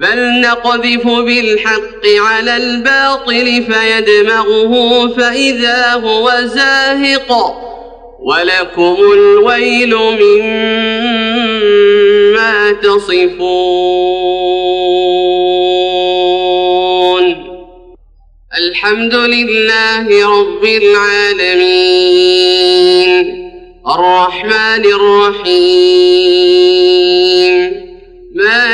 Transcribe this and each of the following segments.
بل نقذف بالحق على الباطل فيدمغه فإذا هو زاهق ولكم الويل مما تصفون الحمد لله رب العالمين الرحمن الرحيم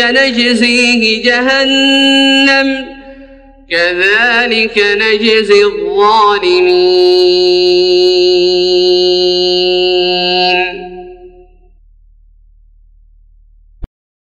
نجزيه جهنم. كذلك نجزي الظالمين.